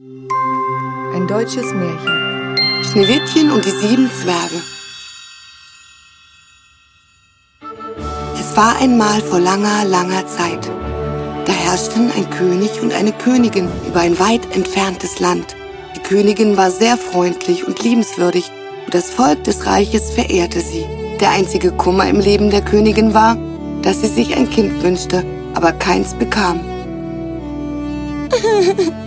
Ein deutsches Märchen. Schneewittchen und die sieben Zwerge. Es war einmal vor langer, langer Zeit. Da herrschten ein König und eine Königin über ein weit entferntes Land. Die Königin war sehr freundlich und liebenswürdig und das Volk des Reiches verehrte sie. Der einzige Kummer im Leben der Königin war, dass sie sich ein Kind wünschte, aber keins bekam.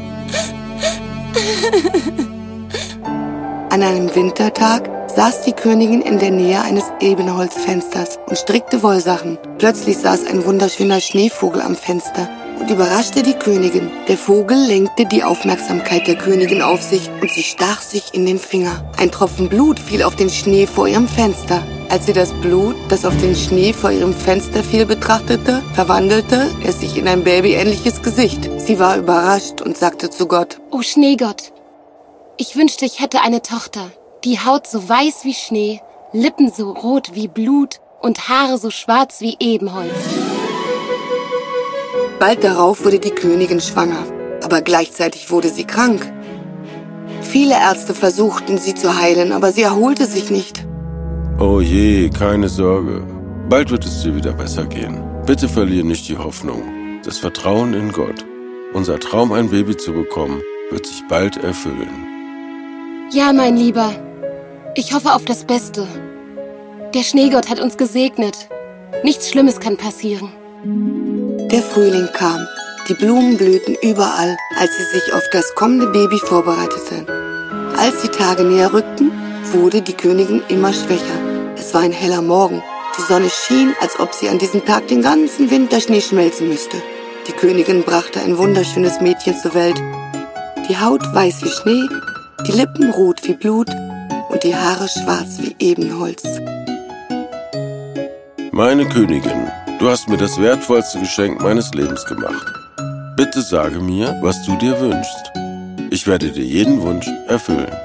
An einem Wintertag saß die Königin in der Nähe eines Ebenholzfensters und strickte Wollsachen. Plötzlich saß ein wunderschöner Schneevogel am Fenster und überraschte die Königin. Der Vogel lenkte die Aufmerksamkeit der Königin auf sich und sie stach sich in den Finger. Ein Tropfen Blut fiel auf den Schnee vor ihrem Fenster. Als sie das Blut, das auf den Schnee vor ihrem Fenster fiel, betrachtete, verwandelte es sich in ein babyähnliches Gesicht. Sie war überrascht und sagte zu Gott, O Schneegott, ich wünschte, ich hätte eine Tochter. Die Haut so weiß wie Schnee, Lippen so rot wie Blut und Haare so schwarz wie Ebenholz. Bald darauf wurde die Königin schwanger, aber gleichzeitig wurde sie krank. Viele Ärzte versuchten, sie zu heilen, aber sie erholte sich nicht. Oh je, keine Sorge. Bald wird es dir wieder besser gehen. Bitte verliere nicht die Hoffnung, das Vertrauen in Gott. Unser Traum, ein Baby zu bekommen, wird sich bald erfüllen. Ja, mein Lieber, ich hoffe auf das Beste. Der Schneegott hat uns gesegnet. Nichts Schlimmes kann passieren. Der Frühling kam. Die Blumen blühten überall, als sie sich auf das kommende Baby vorbereiteten. Als die Tage näher rückten, wurde die Königin immer schwächer. Es war ein heller Morgen. Die Sonne schien, als ob sie an diesem Tag den ganzen Winterschnee schmelzen müsste. Die Königin brachte ein wunderschönes Mädchen zur Welt. Die Haut weiß wie Schnee, die Lippen rot wie Blut und die Haare schwarz wie Ebenholz. Meine Königin, du hast mir das wertvollste Geschenk meines Lebens gemacht. Bitte sage mir, was du dir wünschst. Ich werde dir jeden Wunsch erfüllen.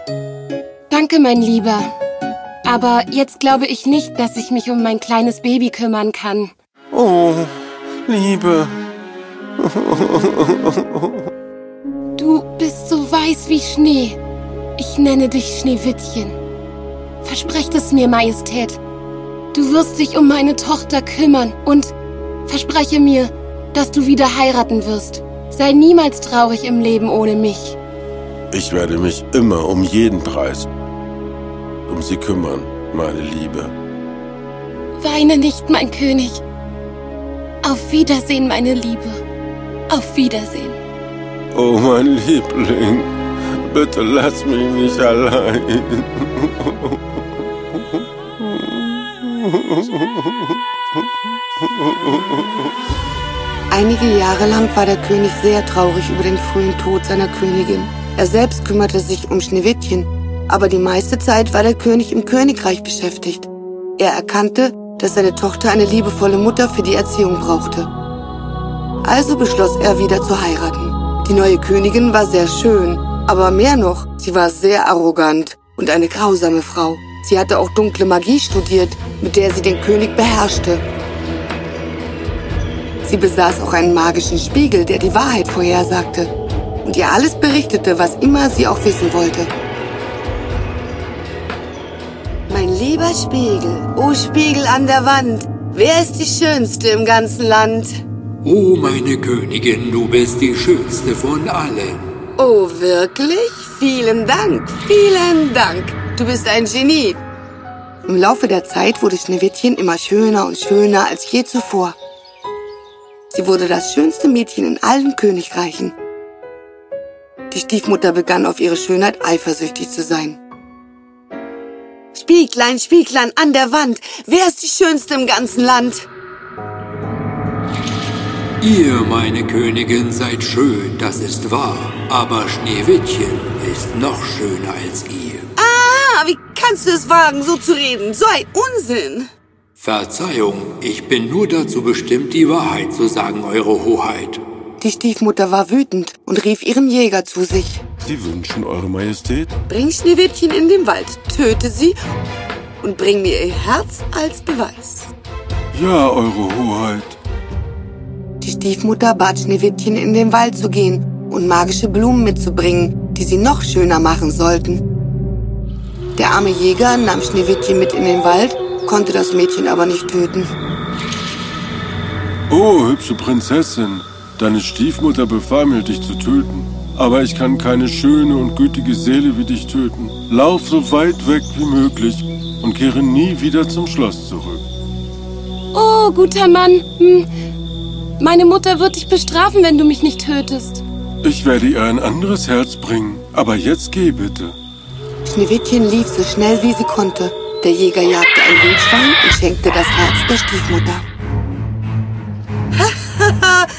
Danke, mein Lieber. Aber jetzt glaube ich nicht, dass ich mich um mein kleines Baby kümmern kann. Oh, Liebe. Du bist so weiß wie Schnee. Ich nenne dich Schneewittchen. Versprecht es mir, Majestät. Du wirst dich um meine Tochter kümmern und verspreche mir, dass du wieder heiraten wirst. Sei niemals traurig im Leben ohne mich. Ich werde mich immer um jeden Preis um sie kümmern, meine Liebe. Weine nicht, mein König. Auf Wiedersehen, meine Liebe. Auf Wiedersehen. Oh, mein Liebling, bitte lass mich nicht allein. Einige Jahre lang war der König sehr traurig über den frühen Tod seiner Königin. Er selbst kümmerte sich um Schneewittchen, aber die meiste Zeit war der König im Königreich beschäftigt. Er erkannte, dass seine Tochter eine liebevolle Mutter für die Erziehung brauchte. Also beschloss er wieder zu heiraten. Die neue Königin war sehr schön, aber mehr noch, sie war sehr arrogant und eine grausame Frau. Sie hatte auch dunkle Magie studiert, mit der sie den König beherrschte. Sie besaß auch einen magischen Spiegel, der die Wahrheit vorhersagte und ihr alles berichtete, was immer sie auch wissen wollte. Lieber Spiegel, oh Spiegel an der Wand, wer ist die Schönste im ganzen Land? Oh, meine Königin, du bist die Schönste von allen. Oh, wirklich? Vielen Dank, vielen Dank. Du bist ein Genie. Im Laufe der Zeit wurde Schneewittchen immer schöner und schöner als je zuvor. Sie wurde das schönste Mädchen in allen Königreichen. Die Stiefmutter begann auf ihre Schönheit eifersüchtig zu sein. Spieglein, Spieglein an der Wand, wer ist die Schönste im ganzen Land? Ihr, meine Königin, seid schön, das ist wahr. Aber Schneewittchen ist noch schöner als ihr. Ah, wie kannst du es wagen, so zu reden? So ein Unsinn. Verzeihung, ich bin nur dazu bestimmt, die Wahrheit zu sagen, Eure Hoheit. Die Stiefmutter war wütend und rief ihren Jäger zu sich. Sie wünschen, Eure Majestät? Bring Schneewittchen in den Wald, töte sie und bring mir ihr Herz als Beweis. Ja, Eure Hoheit. Die Stiefmutter bat Schneewittchen, in den Wald zu gehen und magische Blumen mitzubringen, die sie noch schöner machen sollten. Der arme Jäger nahm Schneewittchen mit in den Wald, konnte das Mädchen aber nicht töten. Oh, hübsche Prinzessin, deine Stiefmutter befahl mir, dich zu töten. Aber ich kann keine schöne und gütige Seele wie dich töten. Lauf so weit weg wie möglich und kehre nie wieder zum Schloss zurück. Oh, guter Mann. Hm. Meine Mutter wird dich bestrafen, wenn du mich nicht tötest. Ich werde ihr ein anderes Herz bringen. Aber jetzt geh bitte. Schneewittchen lief so schnell wie sie konnte. Der Jäger jagte ein Wildschwein und schenkte das Herz der Stiefmutter.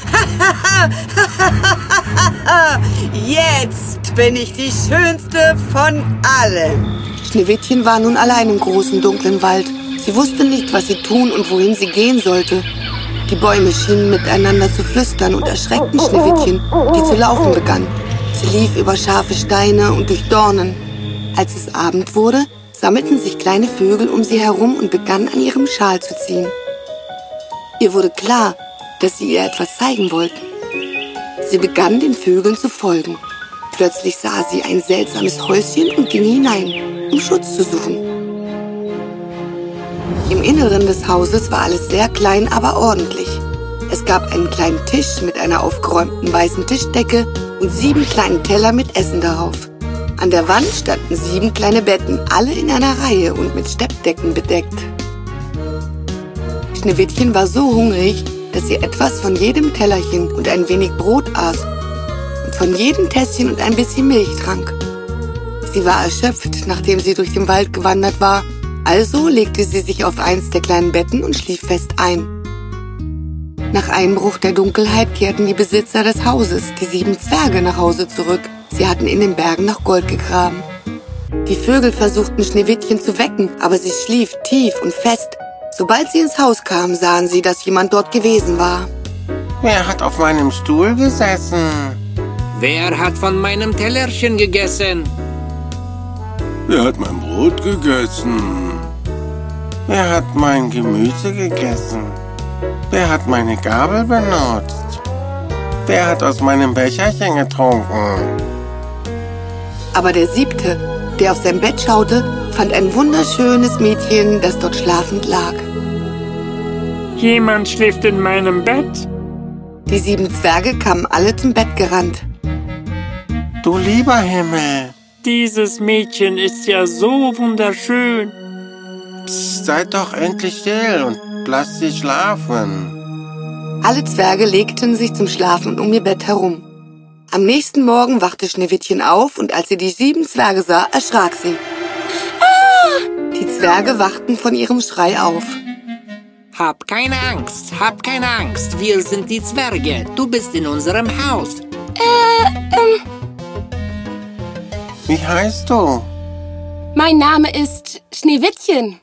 Jetzt bin ich die schönste von allen. Schneewittchen war nun allein im großen dunklen Wald. Sie wusste nicht, was sie tun und wohin sie gehen sollte. Die Bäume schienen miteinander zu flüstern und erschreckten Schneewittchen, die zu laufen begann. Sie lief über scharfe Steine und durch Dornen. Als es Abend wurde, sammelten sich kleine Vögel um sie herum und begannen an ihrem Schal zu ziehen. Ihr wurde klar, dass sie ihr etwas zeigen wollten. Sie begann den Vögeln zu folgen. Plötzlich sah sie ein seltsames Häuschen und ging hinein, um Schutz zu suchen. Im Inneren des Hauses war alles sehr klein, aber ordentlich. Es gab einen kleinen Tisch mit einer aufgeräumten weißen Tischdecke und sieben kleinen Teller mit Essen darauf. An der Wand standen sieben kleine Betten, alle in einer Reihe und mit Steppdecken bedeckt. Schneewittchen war so hungrig, dass sie etwas von jedem Tellerchen und ein wenig Brot aß und von jedem Tässchen und ein bisschen Milch trank. Sie war erschöpft, nachdem sie durch den Wald gewandert war, also legte sie sich auf eins der kleinen Betten und schlief fest ein. Nach Einbruch der Dunkelheit kehrten die Besitzer des Hauses, die sieben Zwerge, nach Hause zurück. Sie hatten in den Bergen nach Gold gegraben. Die Vögel versuchten Schneewittchen zu wecken, aber sie schlief tief und fest. Sobald sie ins Haus kamen, sahen sie, dass jemand dort gewesen war. Wer hat auf meinem Stuhl gesessen? Wer hat von meinem Tellerchen gegessen? Wer hat mein Brot gegessen? Wer hat mein Gemüse gegessen? Wer hat meine Gabel benutzt? Wer hat aus meinem Becherchen getrunken? Aber der siebte, der auf sein Bett schaute, fand ein wunderschönes Mädchen, das dort schlafend lag. Jemand schläft in meinem Bett. Die sieben Zwerge kamen alle zum Bett gerannt. Du lieber Himmel, Dieses Mädchen ist ja so wunderschön. psst, seid doch endlich still und lasst sie schlafen. Alle Zwerge legten sich zum Schlafen um ihr Bett herum. Am nächsten Morgen wachte Schneewittchen auf und als sie die sieben Zwerge sah, erschrak sie. Die Zwerge wachten von ihrem Schrei auf. Hab keine Angst, hab keine Angst. Wir sind die Zwerge. Du bist in unserem Haus. Wie heißt du? Mein Name ist Schneewittchen.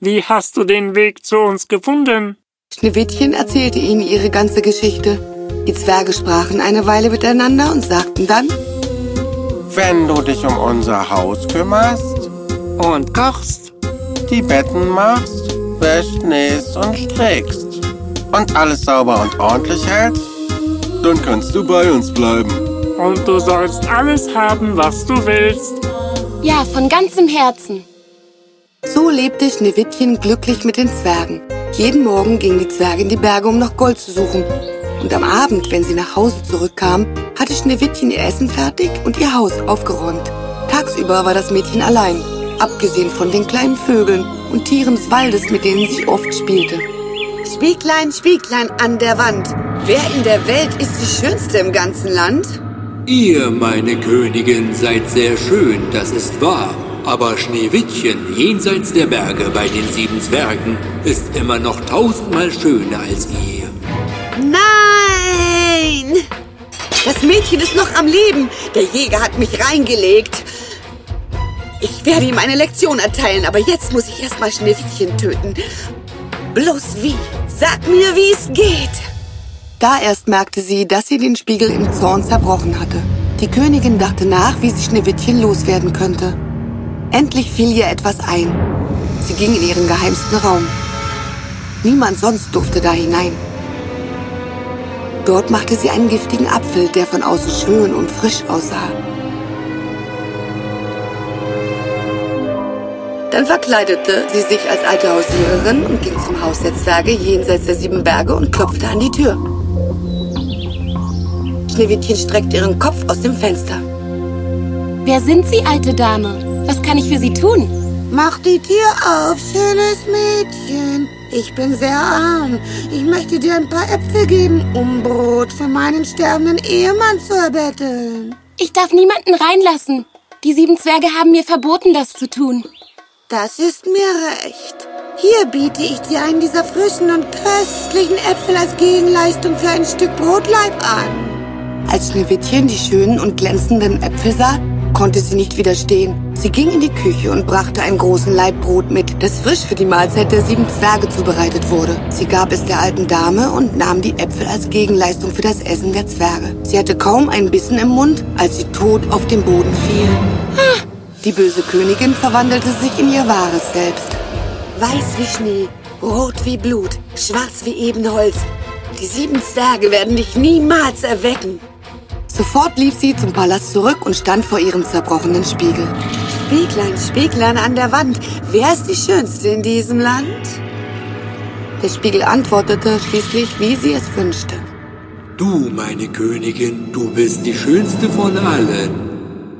Wie hast du den Weg zu uns gefunden? Schneewittchen erzählte ihnen ihre ganze Geschichte. Die Zwerge sprachen eine Weile miteinander und sagten dann, Wenn du dich um unser Haus kümmerst, Und kochst. Die Betten machst, wäscht, nähst und strickst und alles sauber und ordentlich hältst, Dann kannst du bei uns bleiben. Und du sollst alles haben, was du willst. Ja, von ganzem Herzen. so lebte Schneewittchen glücklich mit den Zwergen. Jeden Morgen gingen die Zwerge in die Berge, um nach Gold zu suchen. Und am Abend, wenn sie nach Hause zurückkamen, hatte Schneewittchen ihr Essen fertig und ihr Haus aufgeräumt. Tagsüber war das Mädchen allein, abgesehen von den kleinen Vögeln und Tieren des Waldes, mit denen sie oft spielte. Spieglein, Spieglein an der Wand. Wer in der Welt ist die Schönste im ganzen Land? Ihr, meine Königin, seid sehr schön, das ist wahr. Aber Schneewittchen, jenseits der Berge bei den sieben Zwergen, ist immer noch tausendmal schöner als ihr. Nein! Das Mädchen ist noch am Leben. Der Jäger hat mich reingelegt. Ich werde ihm eine Lektion erteilen, aber jetzt muss ich erstmal Schneewittchen töten. Bloß wie? Sag mir, wie es geht. Da erst merkte sie, dass sie den Spiegel im Zorn zerbrochen hatte. Die Königin dachte nach, wie sie Schneewittchen loswerden könnte. Endlich fiel ihr etwas ein. Sie ging in ihren geheimsten Raum. Niemand sonst durfte da hinein. Dort machte sie einen giftigen Apfel, der von außen schön und frisch aussah. Dann verkleidete sie sich als alte Hausiererin und ging zum Haus der Zwerge jenseits der sieben Berge und klopfte an die Tür. Schneewittchen streckte ihren Kopf aus dem Fenster. Wer sind Sie, alte Dame? Was kann ich für Sie tun? Mach die Tür auf, schönes Mädchen. Ich bin sehr arm. Ich möchte dir ein paar Äpfel geben, um Brot für meinen sterbenden Ehemann zu erbetteln. Ich darf niemanden reinlassen. Die sieben Zwerge haben mir verboten, das zu tun. Das ist mir recht. Hier biete ich dir einen dieser frischen und köstlichen Äpfel als Gegenleistung für ein Stück Brotleib an. Als Schneewittchen die schönen und glänzenden Äpfel sah, konnte sie nicht widerstehen. Sie ging in die Küche und brachte einen großen Laib Brot mit, das frisch für die Mahlzeit der sieben Zwerge zubereitet wurde. Sie gab es der alten Dame und nahm die Äpfel als Gegenleistung für das Essen der Zwerge. Sie hatte kaum einen Bissen im Mund, als sie tot auf den Boden fiel. Die böse Königin verwandelte sich in ihr wahres Selbst. Weiß wie Schnee, rot wie Blut, schwarz wie Ebenholz. Die sieben Zwerge werden dich niemals erwecken. Sofort lief sie zum Palast zurück und stand vor ihrem zerbrochenen Spiegel. Spieglein, Spieglein an der Wand, wer ist die Schönste in diesem Land? Der Spiegel antwortete schließlich, wie sie es wünschte. Du, meine Königin, du bist die schönste von allen.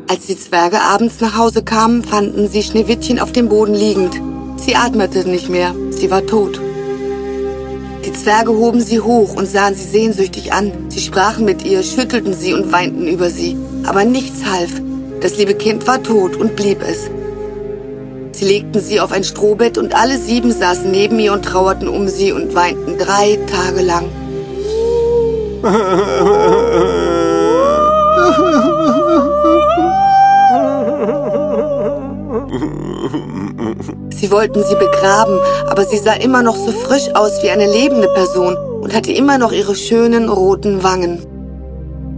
Als die Zwerge abends nach Hause kamen, fanden sie Schneewittchen auf dem Boden liegend. Sie atmete nicht mehr, sie war tot. Die Zwerge hoben sie hoch und sahen sie sehnsüchtig an. Sie sprachen mit ihr, schüttelten sie und weinten über sie. Aber nichts half. Das liebe Kind war tot und blieb es. Sie legten sie auf ein Strohbett und alle sieben saßen neben ihr und trauerten um sie und weinten drei Tage lang. Sie wollten sie begraben, aber sie sah immer noch so frisch aus wie eine lebende Person und hatte immer noch ihre schönen roten Wangen.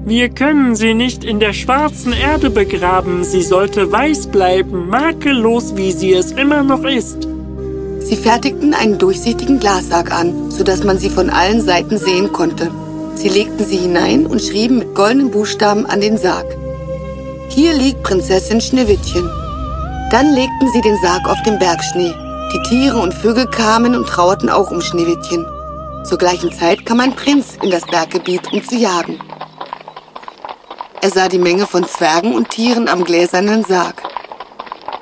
Wir können sie nicht in der schwarzen Erde begraben. Sie sollte weiß bleiben, makellos, wie sie es immer noch ist. Sie fertigten einen durchsichtigen Glassarg an, sodass man sie von allen Seiten sehen konnte. Sie legten sie hinein und schrieben mit goldenen Buchstaben an den Sarg. Hier liegt Prinzessin Schneewittchen. Dann legten sie den Sarg auf den Bergschnee. Die Tiere und Vögel kamen und trauerten auch um Schneewittchen. Zur gleichen Zeit kam ein Prinz in das Berggebiet, um zu jagen. Er sah die Menge von Zwergen und Tieren am gläsernen Sarg.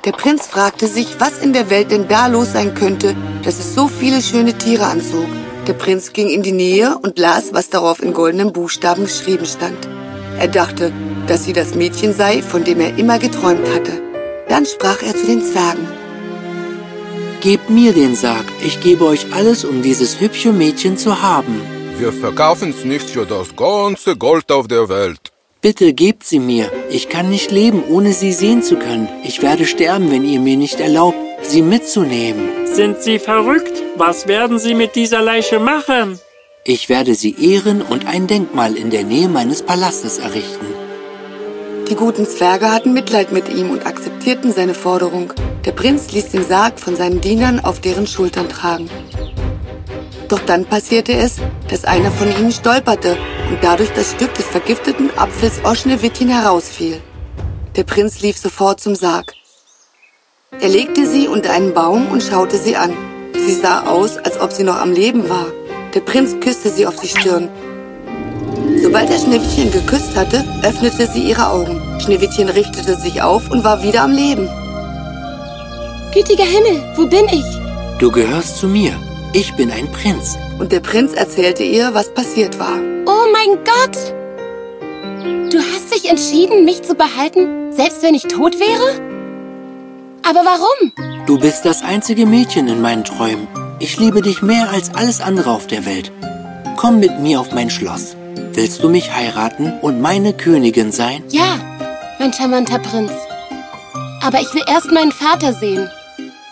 Der Prinz fragte sich, was in der Welt denn da los sein könnte, dass es so viele schöne Tiere anzog. Der Prinz ging in die Nähe und las, was darauf in goldenen Buchstaben geschrieben stand. Er dachte, dass sie das Mädchen sei, von dem er immer geträumt hatte. Dann sprach er zu den Zwergen. Gebt mir den Sarg, ich gebe euch alles, um dieses hübsche Mädchen zu haben. Wir verkaufen's nicht für das ganze Gold auf der Welt. Bitte gebt sie mir. Ich kann nicht leben, ohne sie sehen zu können. Ich werde sterben, wenn ihr mir nicht erlaubt, sie mitzunehmen. Sind Sie verrückt? Was werden Sie mit dieser Leiche machen? Ich werde sie ehren und ein Denkmal in der Nähe meines Palastes errichten. Die guten Zwerge hatten Mitleid mit ihm und akzeptierten seine Forderung. Der Prinz ließ den Sarg von seinen Dienern auf deren Schultern tragen. Doch dann passierte es, dass einer von ihnen stolperte und dadurch das Stück des vergifteten Apfels aus Schneewittchen herausfiel. Der Prinz lief sofort zum Sarg. Er legte sie unter einen Baum und schaute sie an. Sie sah aus, als ob sie noch am Leben war. Der Prinz küsste sie auf die Stirn. Sobald er Schneewittchen geküsst hatte, öffnete sie ihre Augen. Schneewittchen richtete sich auf und war wieder am Leben. Gütiger Himmel, wo bin ich? Du gehörst zu mir. Ich bin ein Prinz. Und der Prinz erzählte ihr, was passiert war. Oh mein Gott! Du hast dich entschieden, mich zu behalten, selbst wenn ich tot wäre? Aber warum? Du bist das einzige Mädchen in meinen Träumen. Ich liebe dich mehr als alles andere auf der Welt. Komm mit mir auf mein Schloss. Willst du mich heiraten und meine Königin sein? Ja, mein charmanter Prinz. Aber ich will erst meinen Vater sehen.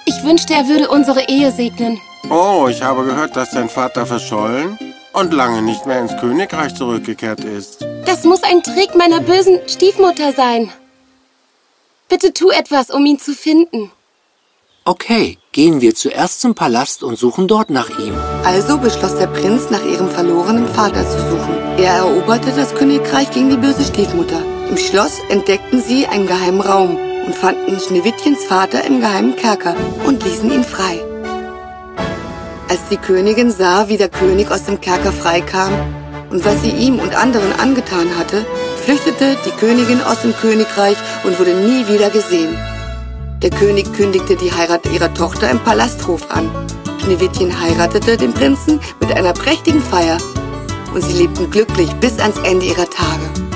Ich wünschte, er würde unsere Ehe segnen. Oh, ich habe gehört, dass dein Vater verschollen und lange nicht mehr ins Königreich zurückgekehrt ist. Das muss ein Trick meiner bösen Stiefmutter sein. Bitte tu etwas, um ihn zu finden. Okay, Gehen wir zuerst zum Palast und suchen dort nach ihm. Also beschloss der Prinz, nach ihrem verlorenen Vater zu suchen. Er eroberte das Königreich gegen die böse Stiefmutter. Im Schloss entdeckten sie einen geheimen Raum und fanden Schneewittchens Vater im geheimen Kerker und ließen ihn frei. Als die Königin sah, wie der König aus dem Kerker freikam und was sie ihm und anderen angetan hatte, flüchtete die Königin aus dem Königreich und wurde nie wieder gesehen. Der König kündigte die Heirat ihrer Tochter im Palasthof an. Schneewittchen heiratete den Prinzen mit einer prächtigen Feier und sie lebten glücklich bis ans Ende ihrer Tage.